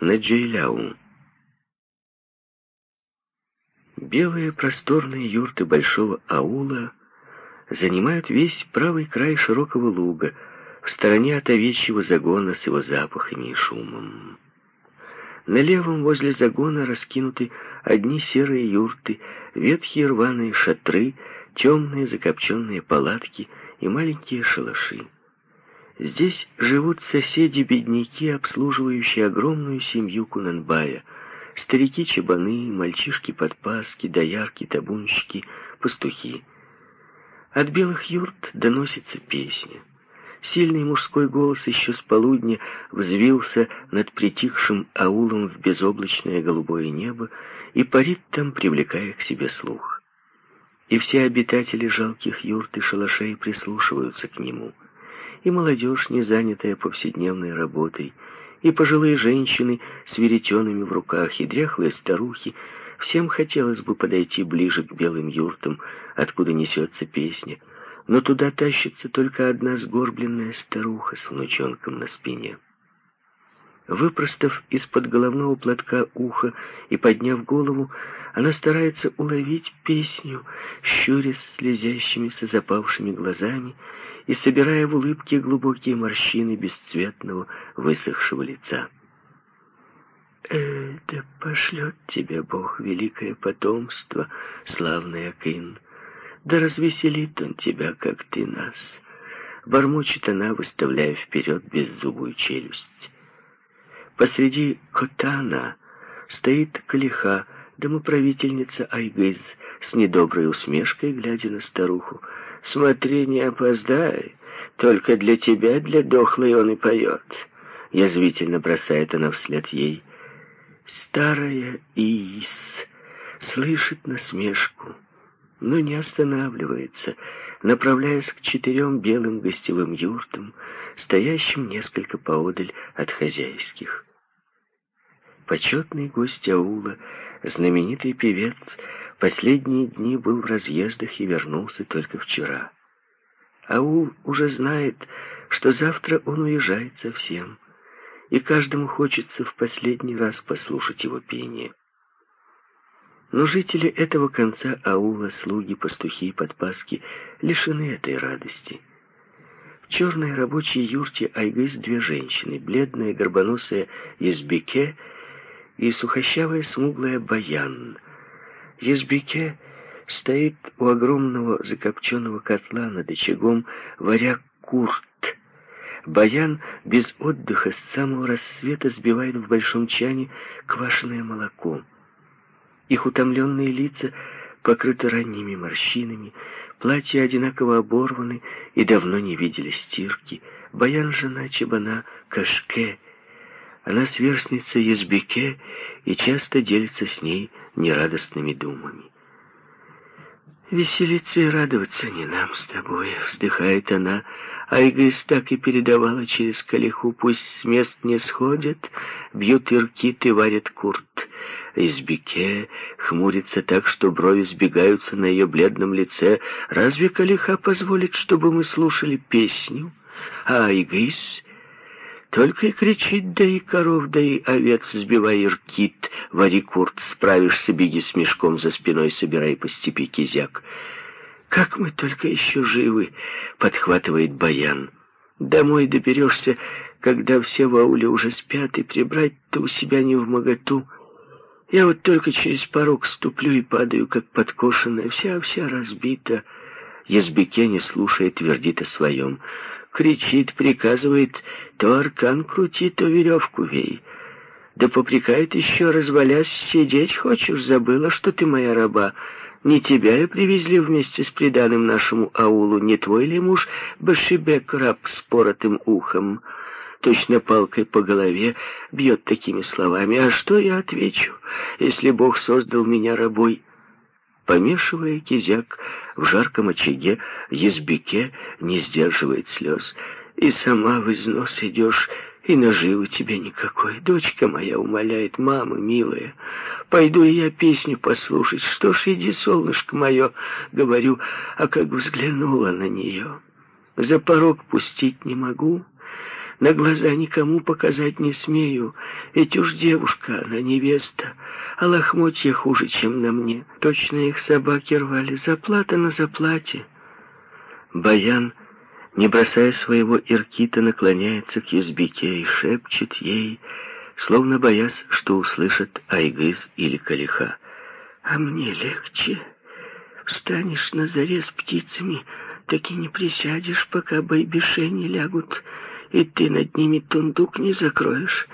на Джейляу. Белые просторные юрты большого аула занимают весь правый край широкого луга, в стороне от овечьего загона с его запахами и шумом. На левом возле загона раскинуты одни серые юрты, ветхие рваные шатры, темные закопченные палатки и маленькие шалаши. Здесь живут соседи-бедняки, обслуживающие огромную семью Кунанбая. Старики-чабаны, мальчишки-подпаски, доярки, табунщики, пастухи. От белых юрт доносится песня. Сильный мужской голос еще с полудня взвился над притихшим аулом в безоблачное голубое небо и парит там, привлекая к себе слух. И все обитатели жалких юрт и шалашей прислушиваются к нему — и молодежь, не занятая повседневной работой, и пожилые женщины с веретенами в руках, и дряхлые старухи, всем хотелось бы подойти ближе к белым юртам, откуда несется песня, но туда тащится только одна сгорбленная старуха с внучонком на спине. Выпростав из-под головного платка ухо и подняв голову, она старается уловить песню, щурясь слезящимися запавшими глазами и собирая в улыбке глубокие морщины бесцветного высохшего лица. «Э, да пошлет тебе Бог великое потомство, славный Акин, да развеселит он тебя, как ты нас», — бормочет она, выставляя вперед беззубую челюсть. Посреди Котана стоит Калиха, домоправительница Айгыз, с недоброй усмешкой, глядя на старуху, Смотри, не опоздай. Только для тебя, для дохлой он и поет. Язвительно бросает она вслед ей. Старая Иис слышит насмешку, но не останавливается, направляясь к четырем белым гостевым юртам, стоящим несколько поодаль от хозяйских. Почетный гость аула, знаменитый певец, Последние дни был в разъездах и вернулся только вчера. Аул уже знает, что завтра он уезжает совсем, и каждому хочется в последний раз послушать его пение. Но жители этого конца аула, слуги, пастухи и подпаски лишены этой радости. В черной рабочей юрте Айгыз две женщины, бледная горбоносая Избеке и сухощавая смуглая Баян — Езбике стоит у огромного закопченного котла над очагом, варя курт. Баян без отдыха с самого рассвета сбивает в большом чане квашеное молоко. Их утомленные лица покрыты ранними морщинами, платья одинаково оборваны и давно не видели стирки. Баян — жена Чебана Кашке. Она сверстница Езбике и часто делится с ней нерадостными думами. «Веселиться и радоваться не нам с тобой», — вздыхает она. Айгыс так и передавала через калиху, пусть с мест не сходят, бьют иркит и варят курт. Избике хмурится так, что брови сбегаются на ее бледном лице. Разве калиха позволит, чтобы мы слушали песню? А Айгыс только и кричит, да и коров, да и овец, сбивай иркит, вари курт, справишься, беги с мешком за спиной, собирай по степи кизяк. Как мы только еще живы, подхватывает Баян. Домой доберешься, когда все в ауле уже спят, и прибрать-то у себя не в моготу. Я вот только через порог ступлю и падаю, как подкошенная, вся-вся разбита. Язбеке не слушает, твердит о своем кричит, приказывает, то аркан крути, то веревку вей. Да попрекает еще, развалясь, сидеть хочешь, забыла, что ты моя раба. Не тебя ли привезли вместе с приданым нашему аулу, не твой ли муж Башибек раб с поротым ухом?» точно палкой по голове, бьет такими словами. А что я отвечу, если Бог создал меня рабой? Помешивая кизяк в жарком очаге, Езбике не сдерживает слез. И сама в износ идешь, и наживы тебе никакой. Дочка моя умоляет, мама милая, пойду я песню послушать. Что ж, иди, солнышко мое, говорю, а как взглянула на нее. За порог пустить не могу, На глаза никому показать не смею, ведь уж девушка, она невеста, а лохмотья хуже, чем на мне. Точно их собаки рвали, заплата на заплате. Баян, не бросая своего иркита, наклоняется к избике и шепчет ей, словно боясь, что услышат Айгыз или Калиха. «А мне легче. Встанешь на заре с птицами, так и не присядешь, пока байбиши не лягут, и ты над ними тундук не закроешь.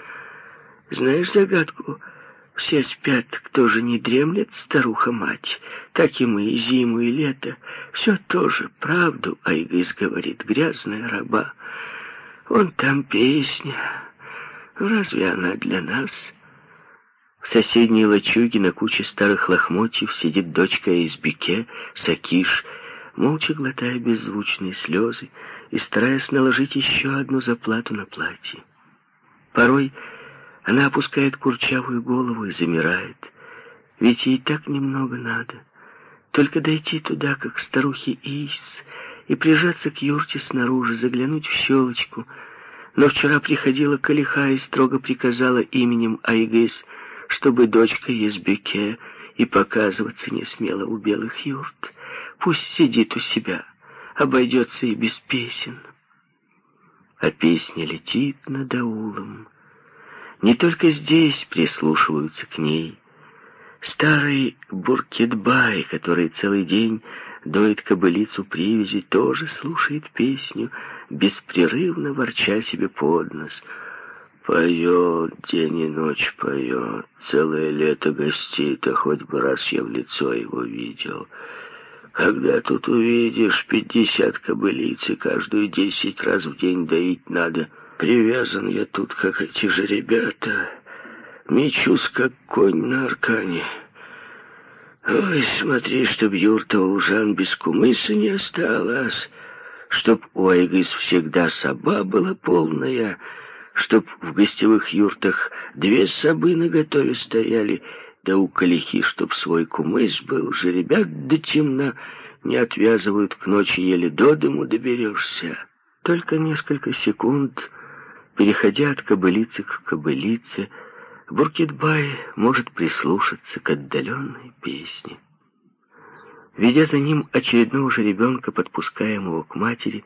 Знаешь загадку? Все спят, кто же не дремлет, старуха-мать. Так и мы, и зиму, и лето. Все тоже правду, Айгыз говорит, грязная раба. Вон там песня. Разве она для нас? В соседней лачуге на куче старых лохмотьев сидит дочка Избике, Сакиш, молча глотая беззвучные слезы и стараясь наложить еще одну заплату на платье. Порой она опускает курчавую голову и замирает, ведь ей так немного надо. Только дойти туда, как старухи Ис, и прижаться к юрте снаружи, заглянуть в щелочку. Но вчера приходила Калиха и строго приказала именем Айгыс, чтобы дочка Езбеке и показываться не смела у белых юрт. Пусть сидит у себя, обойдется и без песен. А песня летит над аулом. Не только здесь прислушиваются к ней. Старый Буркетбай, который целый день доит кобылиц у привязи, тоже слушает песню, беспрерывно ворча себе под нос. Поет, день и ночь поет, целое лето гостей-то хоть бы раз я в лицо его видел — когда тут увидишь пятьдесят кобылиц, и каждую десять раз в день доить надо. Привязан я тут, как эти же ребята. Мечусь, как конь на аркане. Ой, смотри, чтоб юрта у Жан без кумыса не осталась, чтоб у Айгыс всегда саба была полная, чтоб в гостевых юртах две сабы наготове стояли — да у калихи, чтоб свой кумыс был, жеребят до темна не отвязывают, к ночи еле до дому доберешься. Только несколько секунд, переходя от кобылицы к кобылице, Буркетбай может прислушаться к отдаленной песне. Ведя за ним очередного же ребенка, подпускаемого к матери,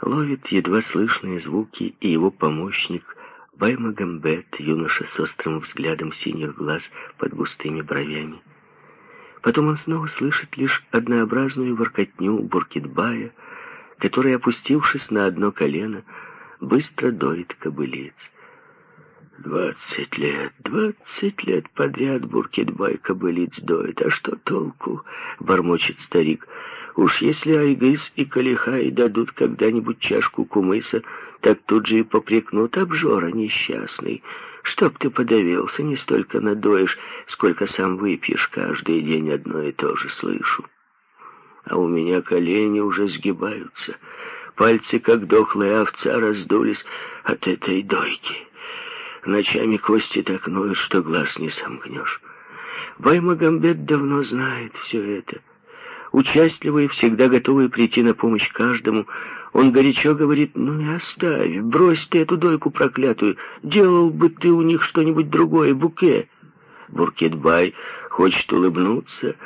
ловит едва слышные звуки и его помощник — Баймагамбет, юноша с острым взглядом синих глаз под густыми бровями. Потом он снова слышит лишь однообразную воркотню Буркитбая, который, опустившись на одно колено, быстро доит кобылиц. Двадцать лет, двадцать лет подряд Буркитбай кобылиц доит. А что толку? — бормочет старик. Уж если Айгыс и Калихай дадут когда-нибудь чашку кумыса, так тут же и попрекнут обжора несчастный. Чтоб ты подавился, не столько надоешь, сколько сам выпьешь. Каждый день одно и то же слышу. А у меня колени уже сгибаются. Пальцы, как дохлая овца, раздулись от этой дойки. Ночами кости так ноют, что глаз не сомкнешь. Баймагамбет давно знает все это. Участливый, всегда готовый прийти на помощь каждому, он горячо говорит, ну и оставь, брось ты эту дойку проклятую, делал бы ты у них что-нибудь другое, буке. Буркетбай хочет улыбнуться,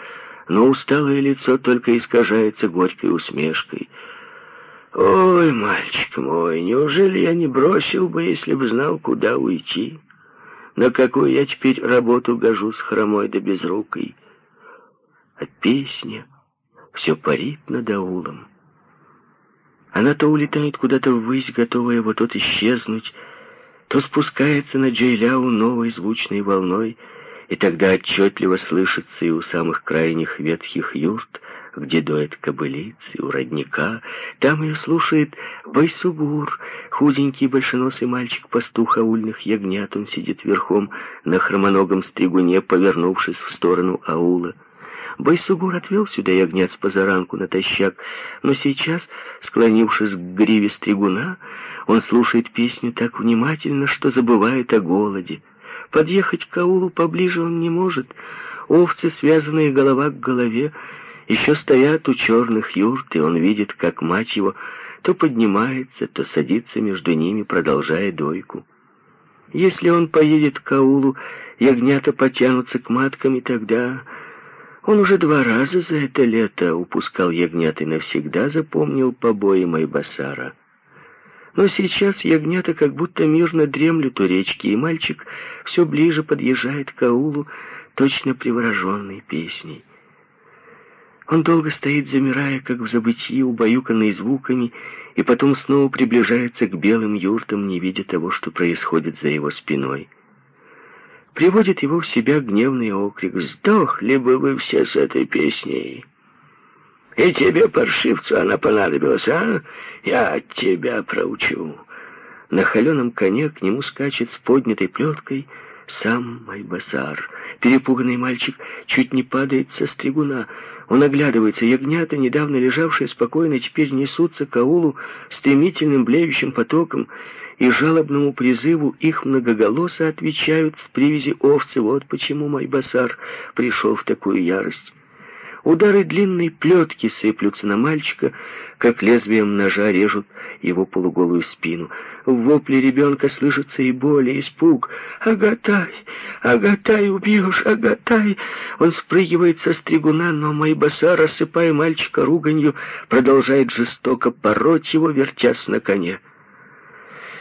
но усталое лицо только искажается горькой усмешкой. «Ой, мальчик мой, неужели я не бросил бы, если бы знал, куда уйти? На какую я теперь работу гожусь хромой да безрукой?» А песня все парит над аулом. Она то улетает куда-то ввысь, готовая вот-вот исчезнуть, то спускается на Джейляу новой звучной волной, и тогда отчетливо слышится и у самых крайних ветхих юрт, где доят кобылицы, у родника. Там ее слушает Байсугур, худенький большеносый мальчик-пастух аульных ягнят. Он сидит верхом на хромоногом стригуне, повернувшись в сторону аула. Байсугур отвел сюда ягнят с позаранку натощак, но сейчас, склонившись к гриве стригуна, он слушает песню так внимательно, что забывает о голоде. Подъехать к аулу поближе он не может. Овцы, связанные голова к голове, еще стоят у черных юрт, и он видит, как мать его то поднимается, то садится между ними, продолжая дойку. Если он поедет к аулу, ягнята потянутся к маткам, и тогда... Он уже два раза за это лето упускал ягнят и навсегда запомнил побои Майбасара. Но сейчас ягнята как будто мирно дремлют у речки, и мальчик все ближе подъезжает к аулу, точно привороженной песней. Он долго стоит, замирая, как в забытии, убаюканный звуками, и потом снова приближается к белым юртам, не видя того, что происходит за его спиной. Приводит его в себя гневный окрик «Сдохли бы вы все с этой песней!» «И тебе, паршивцу, она понадобилась, а? Я тебя проучу!» На холеном коне к нему скачет с поднятой плеткой сам Майбасар. Перепуганный мальчик чуть не падает со стригуна. Он оглядывается. Ягнята, недавно лежавшие спокойно, теперь несутся к аулу стремительным блеющим потоком, и жалобному призыву их многоголосо отвечают с привязи овцы. Вот почему Майбасар пришел в такую ярость. Удары длинной плетки сыплются на мальчика, как лезвием ножа режут его полуголую спину. В вопле ребенка слышится и боль, и испуг. «Агатай! Агатай, убьешь! Агатай!» Он спрыгивает со стригуна, но Майбаса, рассыпая мальчика руганью, продолжает жестоко пороть его, вертясь на коне.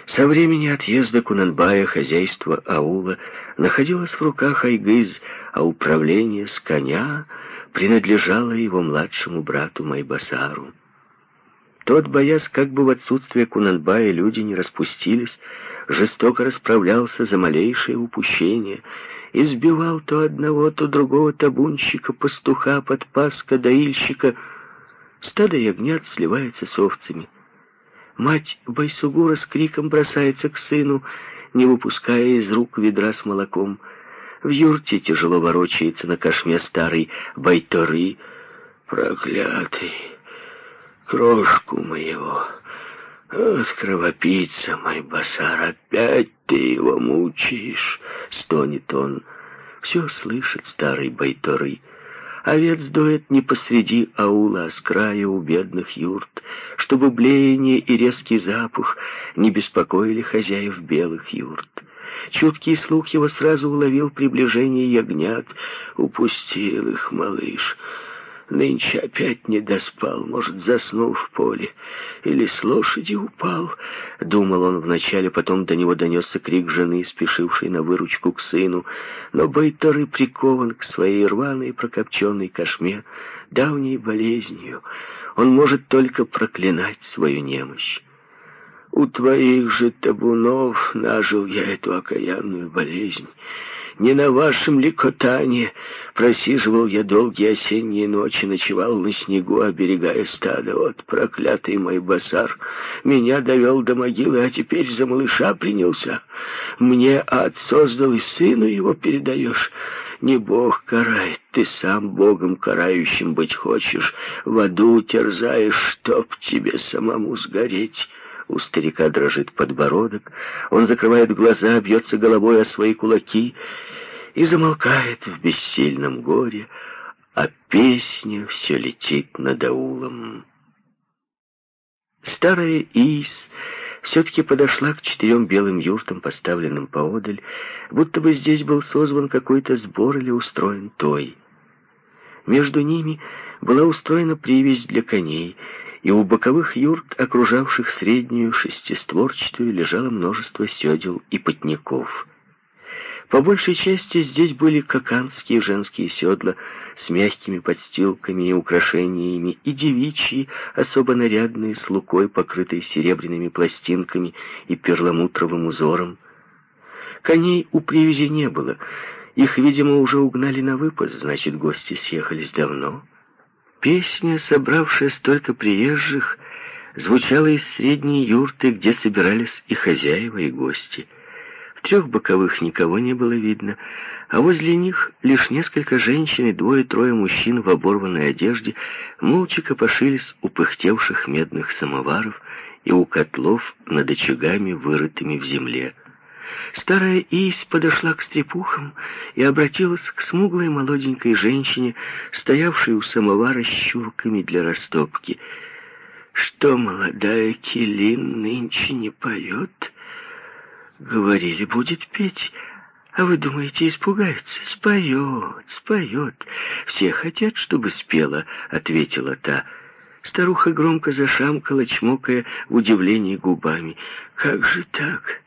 Со времени отъезда Кунанбая хозяйство аула находилось в руках Айгыз, а управление с коня — принадлежала его младшему брату Майбасару. Тот, боясь, как бы в отсутствие Кунанбая люди не распустились, жестоко расправлялся за малейшее упущение, избивал то одного, то другого табунщика, пастуха, подпаска, доильщика. Стадо ягнят сливается с овцами. Мать Байсугура с криком бросается к сыну, не выпуская из рук ведра с молоком — в юрте тяжело ворочается на кошме старый байторы. Проклятый, крошку моего, вот кровопийца, мой басар, опять ты его мучаешь, стонет он. Все слышит старый байторы. Овец доет не посреди аула, а с края у бедных юрт, чтобы блеяние и резкий запах не беспокоили хозяев белых юрт. Чуткий слух его сразу уловил приближение ягнят. Упустил их малыш. Нынче опять не доспал, может, заснул в поле. Или с лошади упал. Думал он вначале, потом до него донесся крик жены, спешившей на выручку к сыну. Но Байторы прикован к своей рваной прокопченной кошме давней болезнью. Он может только проклинать свою немощь. У твоих же табунов нажил я эту окаянную болезнь. Не на вашем ли катании просиживал я долгие осенние ночи, ночевал на снегу, оберегая стадо. Вот проклятый мой басар меня довел до могилы, а теперь за малыша принялся. Мне ад создал, и сыну его передаешь. Не Бог карает, ты сам Богом карающим быть хочешь. В аду терзаешь, чтоб тебе самому сгореть». У старика дрожит подбородок, он закрывает глаза, бьется головой о свои кулаки и замолкает в бессильном горе, а песня все летит над аулом. Старая Ис все-таки подошла к четырем белым юртам, поставленным поодаль, будто бы здесь был созван какой-то сбор или устроен той. Между ними была устроена привязь для коней, и у боковых юрт, окружавших среднюю шестистворчатую, лежало множество седел и потников. По большей части здесь были коканские женские седла с мягкими подстилками и украшениями, и девичьи, особо нарядные, с лукой, покрытой серебряными пластинками и перламутровым узором. Коней у привязи не было. Их, видимо, уже угнали на выпас, значит, гости съехались давно. Песня, собравшая столько приезжих, звучала из средней юрты, где собирались и хозяева, и гости. В трех боковых никого не было видно, а возле них лишь несколько женщин и двое-трое мужчин в оборванной одежде молча копошились у пыхтевших медных самоваров и у котлов над очагами, вырытыми в земле. Старая Ись подошла к стрепухам и обратилась к смуглой молоденькой женщине, стоявшей у самовара с щурками для растопки. что молодая Килин нынче не поет. Говорили, будет петь, а вы думаете, испугается? Споет, споет. Все хотят, чтобы спела, ответила та. Старуха громко зашамкала, чмокая в удивлении губами. Как же так?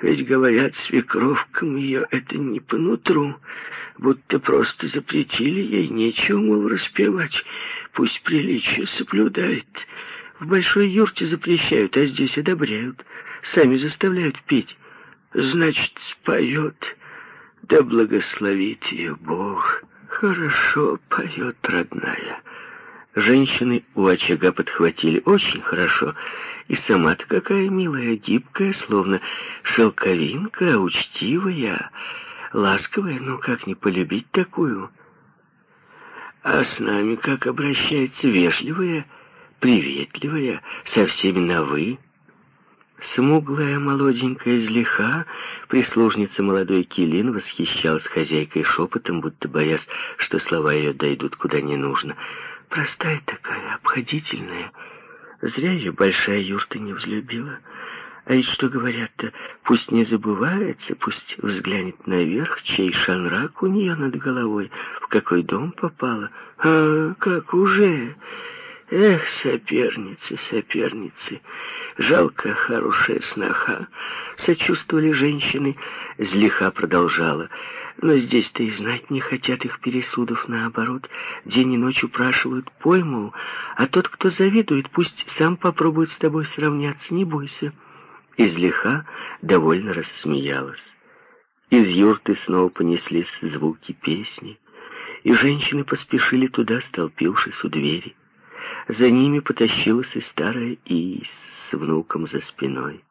Ведь, говорят, свекровкам ее это не по нутру, будто просто запретили ей нечего, мол, распевать. Пусть приличие соблюдает. В большой юрте запрещают, а здесь одобряют. Сами заставляют петь. Значит, споет. Да благословит ее Бог. Хорошо поет, родная. Женщины у очага подхватили очень хорошо. И сама-то какая милая, гибкая, словно шелковинка, учтивая, ласковая. Ну, как не полюбить такую? А с нами как обращается вежливая, приветливая, со всеми на «вы». Смуглая молоденькая злиха, прислужница молодой Килин, восхищалась хозяйкой шепотом, будто боясь, что слова ее дойдут куда не нужно. Простая такая, обходительная. Зря ее большая юрта не взлюбила. А ведь что говорят-то, пусть не забывается, пусть взглянет наверх, чей шанрак у нее над головой, в какой дом попала. А как уже... Эх, соперницы, соперницы, жалко хорошая сноха. Сочувствовали женщины, злиха продолжала. Но здесь-то и знать не хотят их пересудов, наоборот. День и ночь упрашивают, пойму, а тот, кто завидует, пусть сам попробует с тобой сравняться, не бойся. И злиха довольно рассмеялась. Из юрты снова понеслись звуки песни, и женщины поспешили туда, столпившись у двери. За ними потащилась и старая Ис с внуком за спиной.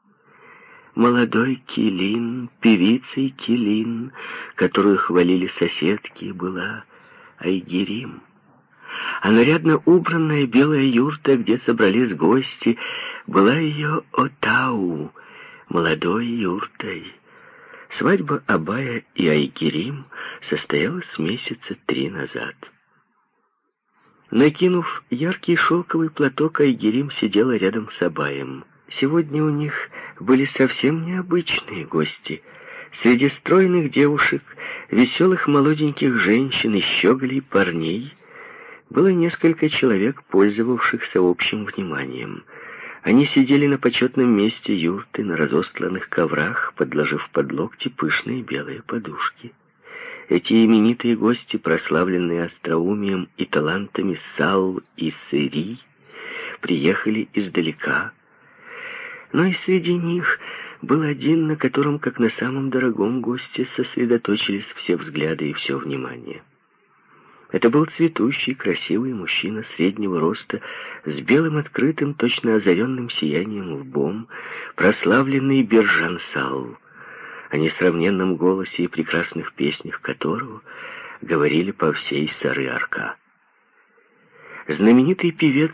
Молодой Килин, певицей Килин, которую хвалили соседки, была Айгерим. А нарядно убранная белая юрта, где собрались гости, была ее Отау, молодой юртой. Свадьба Абая и Айгерим состоялась месяца три назад. Накинув яркий шелковый платок, Айгерим сидела рядом с Абаем. Сегодня у них были совсем необычные гости. Среди стройных девушек, веселых молоденьких женщин и щеголей парней было несколько человек, пользовавшихся общим вниманием. Они сидели на почетном месте юрты, на разостланных коврах, подложив под локти пышные белые подушки. Эти именитые гости, прославленные остроумием и талантами Сал и Сыри, приехали издалека. Но и среди них был один, на котором, как на самом дорогом госте, сосредоточились все взгляды и все внимание. Это был цветущий, красивый мужчина среднего роста, с белым открытым, точно озаренным сиянием лбом, прославленный Бержан Сал о несравненном голосе и прекрасных песнях которого говорили по всей Сары-Арка. Знаменитый певец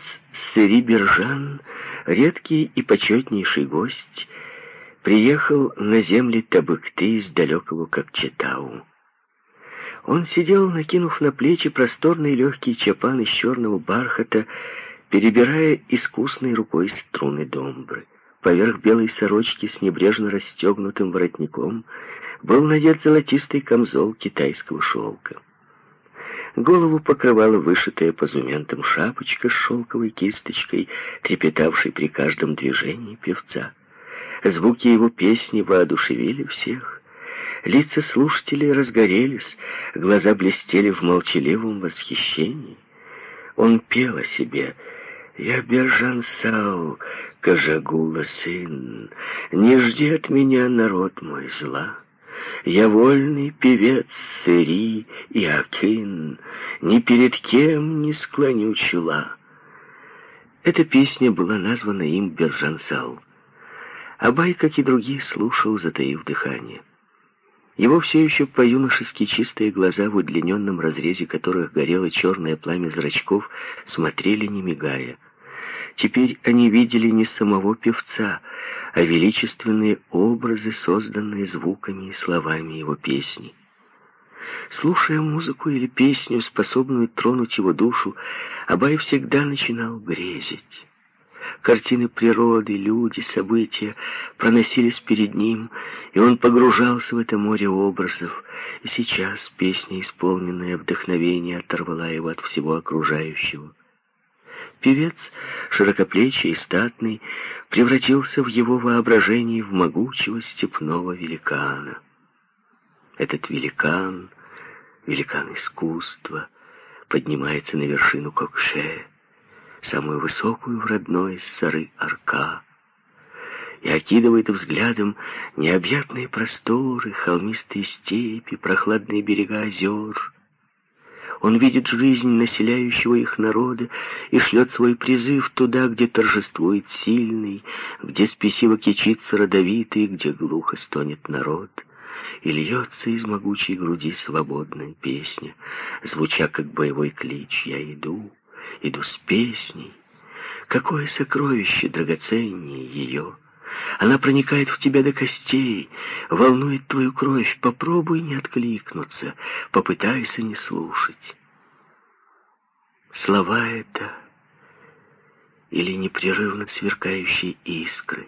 Сыри Бержан, редкий и почетнейший гость, приехал на земли Табыкты из далекого Кокчетау. Он сидел, накинув на плечи просторный легкий чапан из черного бархата, перебирая искусной рукой струны домбры. Поверх белой сорочки с небрежно расстегнутым воротником был надет золотистый камзол китайского шелка. Голову покрывала вышитая позументом шапочка с шелковой кисточкой, трепетавшей при каждом движении певца. Звуки его песни воодушевили всех. Лица слушателей разгорелись, глаза блестели в молчаливом восхищении. Он пел о себе — я Бержан Сау, Кажагула сын, Не жди от меня, народ мой, зла. Я вольный певец Сыри и Акин, Ни перед кем не склоню чела. Эта песня была названа им Бержансал. Абай, как и другие, слушал, затаив дыхание. Его все еще по-юношески чистые глаза, в удлиненном разрезе которых горело черное пламя зрачков, смотрели, не мигая. Теперь они видели не самого певца, а величественные образы, созданные звуками и словами его песни. Слушая музыку или песню, способную тронуть его душу, Абай всегда начинал грезить. Картины природы, люди, события проносились перед ним, и он погружался в это море образов. И сейчас песня, исполненная вдохновения, оторвала его от всего окружающего. Певец, широкоплечий и статный, превратился в его воображении в могучего степного великана. Этот великан, великан искусства, поднимается на вершину Кокше, самую высокую в родной сары Арка, и окидывает взглядом необъятные просторы, холмистые степи, прохладные берега озер, он видит жизнь населяющего их народа и шлет свой призыв туда, где торжествует сильный, где спесиво кичится родовитый, где глухо стонет народ. И льется из могучей груди свободная песня, звуча как боевой клич «Я иду, иду с песней». Какое сокровище драгоценнее ее! Она проникает в тебя до костей, волнует твою кровь. Попробуй не откликнуться, попытайся не слушать. Слова это или непрерывно сверкающие искры.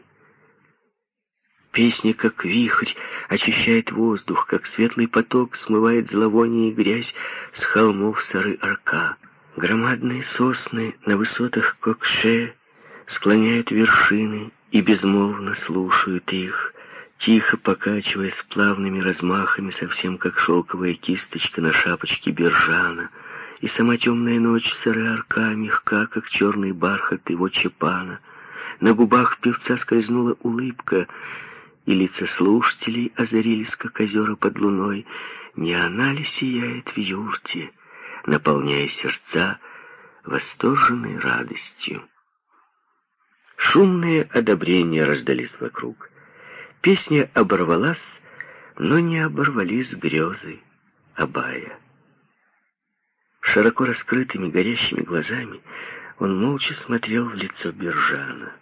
Песня, как вихрь, очищает воздух, как светлый поток смывает зловоние и грязь с холмов сары Арка. Громадные сосны на высотах Кокше склоняют вершины и безмолвно слушают их, тихо покачиваясь плавными размахами, совсем как шелковая кисточка на шапочке бержана, и сама темная ночь сырая арка, мягка, как черный бархат его чепана. На губах певца скользнула улыбка, и лица слушателей озарились, как озера под луной. Не она ли сияет в юрте, наполняя сердца восторженной радостью? Шумные одобрения раздались вокруг. Песня оборвалась, но не оборвались грезы Абая. Широко раскрытыми горящими глазами он молча смотрел в лицо Бержана.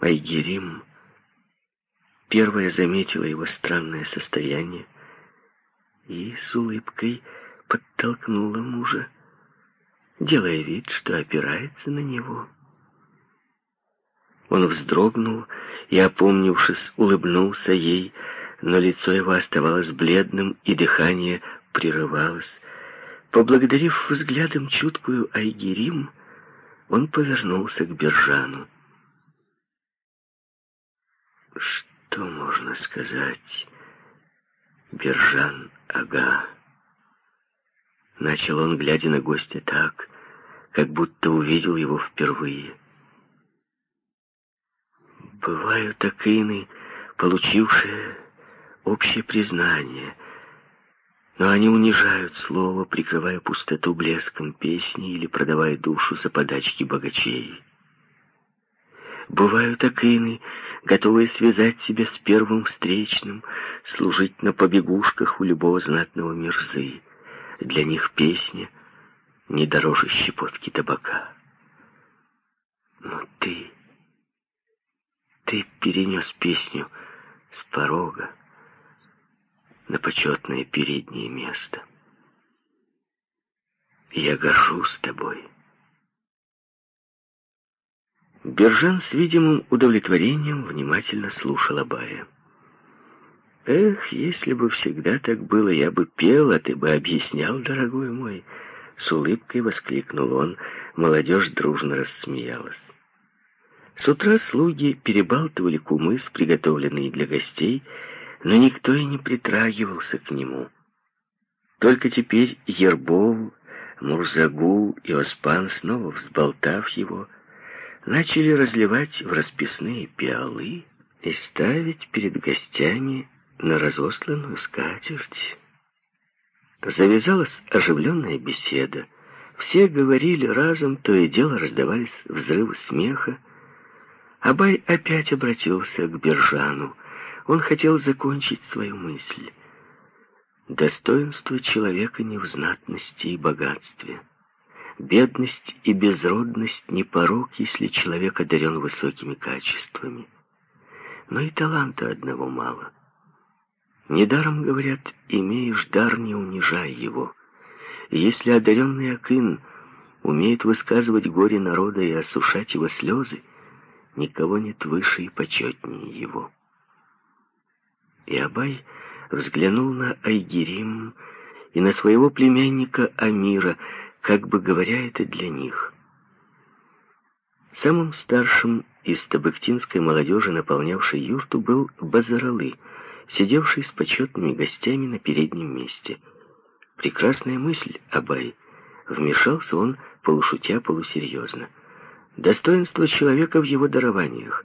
Айгерим первая заметила его странное состояние и с улыбкой подтолкнула мужа делая вид, что опирается на него. Он вздрогнул и, опомнившись, улыбнулся ей, но лицо его оставалось бледным, и дыхание прерывалось. Поблагодарив взглядом чуткую Айгерим, он повернулся к Бержану. «Что можно сказать, Бержан-ага?» Начал он, глядя на гостя так, как будто увидел его впервые. Бывают акины, получившие общее признание, но они унижают слово, прикрывая пустоту блеском песни или продавая душу за подачки богачей. Бывают акины, готовые связать себя с первым встречным, служить на побегушках у любого знатного мерзы. Для них песня не дороже щепотки табака. Но ты, ты перенес песню с порога на почетное переднее место. Я горжусь тобой. Бержан с видимым удовлетворением внимательно слушал Абая. Эх, если бы всегда так было, я бы пел, а ты бы объяснял, дорогой мой. С улыбкой воскликнул он. Молодежь дружно рассмеялась. С утра слуги перебалтывали кумыс, приготовленные для гостей, но никто и не притрагивался к нему. Только теперь Ербов, Мурзагул и Оспан, снова взболтав его, начали разливать в расписные пиалы и ставить перед гостями на разосланную скатерть. Завязалась оживленная беседа. Все говорили разом, то и дело раздавались взрывы смеха. Абай опять обратился к Бержану. Он хотел закончить свою мысль. Достоинство человека не в знатности и богатстве. Бедность и безродность не порок, если человек одарен высокими качествами. Но и таланта одного мало. Недаром говорят, имеешь дар, не унижай его. Если одаренный Акын умеет высказывать горе народа и осушать его слезы, никого нет выше и почетнее его. И Абай взглянул на Айгерим и на своего племянника Амира, как бы говоря это для них. Самым старшим из табыктинской молодежи, наполнявшей юрту, был Базаралы, сидевший с почетными гостями на переднем месте. Прекрасная мысль, Абай. Вмешался он, полушутя, полусерьезно. Достоинство человека в его дарованиях.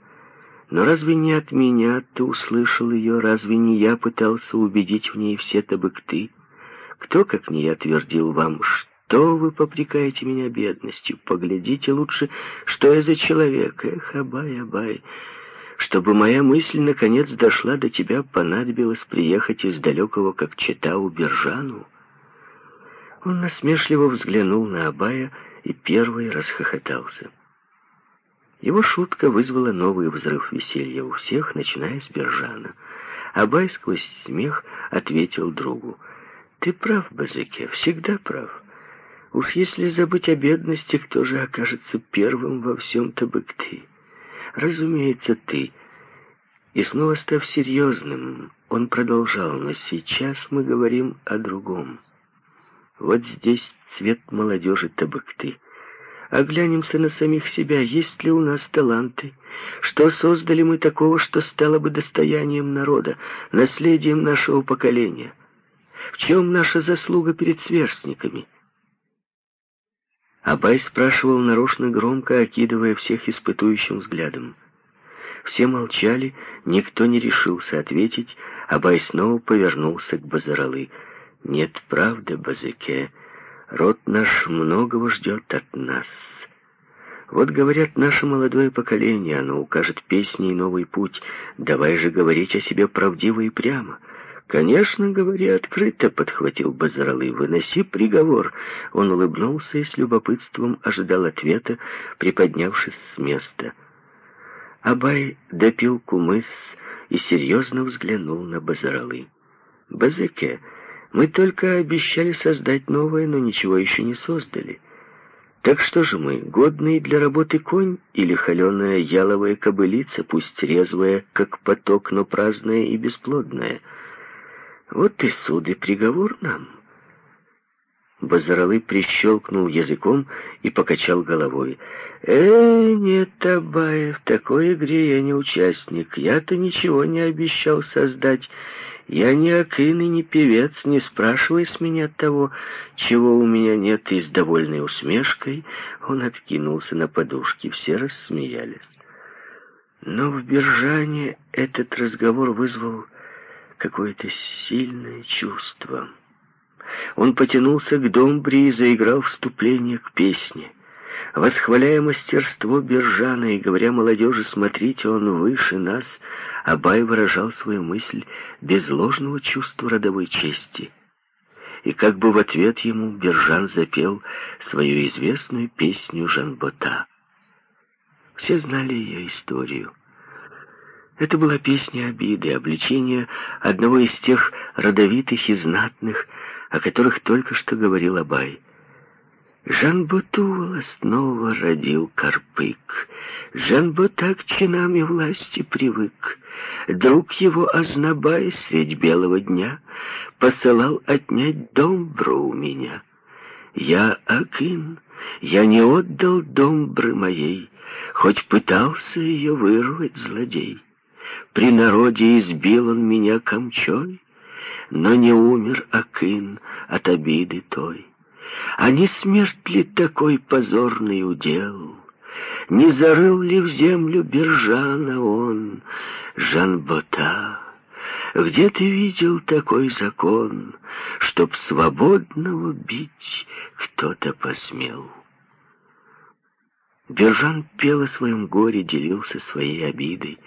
Но разве не от меня ты услышал ее, разве не я пытался убедить в ней все табыкты? Кто, как не я, твердил вам, что вы попрекаете меня бедностью? Поглядите лучше, что я за человек. Эх, Абай, Абай, чтобы моя мысль наконец дошла до тебя, понадобилось приехать из далекого, как Читау, Бержану. Он насмешливо взглянул на Абая и первый расхохотался. Его шутка вызвала новый взрыв веселья у всех, начиная с Бержана. Абай сквозь смех ответил другу. «Ты прав, Базыке, всегда прав. Уж если забыть о бедности, кто же окажется первым во всем табыкты? Разумеется, ты». И снова став серьезным, он продолжал, но сейчас мы говорим о другом. Вот здесь цвет молодежи табыкты. Оглянемся на самих себя, есть ли у нас таланты, что создали мы такого, что стало бы достоянием народа, наследием нашего поколения. В чем наша заслуга перед сверстниками? Абай спрашивал нарочно громко, окидывая всех испытующим взглядом. Все молчали, никто не решился ответить, Абай снова повернулся к Базаралы — нет, правда, Базыке, род наш многого ждет от нас. Вот, говорят, наше молодое поколение, оно укажет песни и новый путь. Давай же говорить о себе правдиво и прямо. «Конечно, говори открыто», — подхватил Базаралы. «Выноси приговор». Он улыбнулся и с любопытством ожидал ответа, приподнявшись с места. Абай допил кумыс и серьезно взглянул на Базаралы. «Базыке, мы только обещали создать новое, но ничего еще не создали. Так что же мы, годный для работы конь или холеная яловая кобылица, пусть резвая, как поток, но праздная и бесплодная? Вот и суд и приговор нам. Базаралы прищелкнул языком и покачал головой. «Э, нет, Абаев, в такой игре я не участник. Я-то ничего не обещал создать». Я не акин и не певец, не спрашивай с меня того, чего у меня нет, и с довольной усмешкой он откинулся на подушки, все рассмеялись. Но в Биржане этот разговор вызвал какое-то сильное чувство. Он потянулся к домбре и заиграл вступление к песне. Восхваляя мастерство Биржана и говоря молодежи, смотрите, он выше нас, Абай выражал свою мысль без ложного чувства родовой чести. И как бы в ответ ему Биржан запел свою известную песню Жанбота. Все знали ее историю. Это была песня обиды, обличения одного из тех родовитых и знатных, о которых только что говорил Абай. Жан-Боту снова родил Карпык. Жан-Бота к чинам и власти привык. Друг его Азнабай средь белого дня Посылал отнять домбру у меня. Я Акин, я не отдал домбры моей, Хоть пытался ее вырвать злодей. При народе избил он меня камчой, Но не умер Акин от обиды той. А не смерть ли такой позорный удел? Не зарыл ли в землю Бержана он, Жанбота? Где ты видел такой закон, Чтоб свободного бить кто-то посмел? Бержан пел о своем горе, делился своей обидой.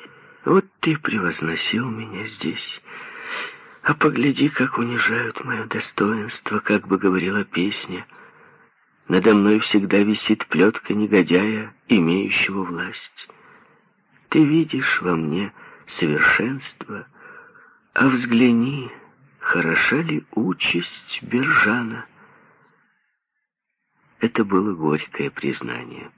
Вот ты превозносил меня здесь, а погляди, как унижают мое достоинство, как бы говорила песня. Надо мной всегда висит плетка негодяя, имеющего власть. Ты видишь во мне совершенство, а взгляни, хороша ли участь Бержана. Это было горькое признание.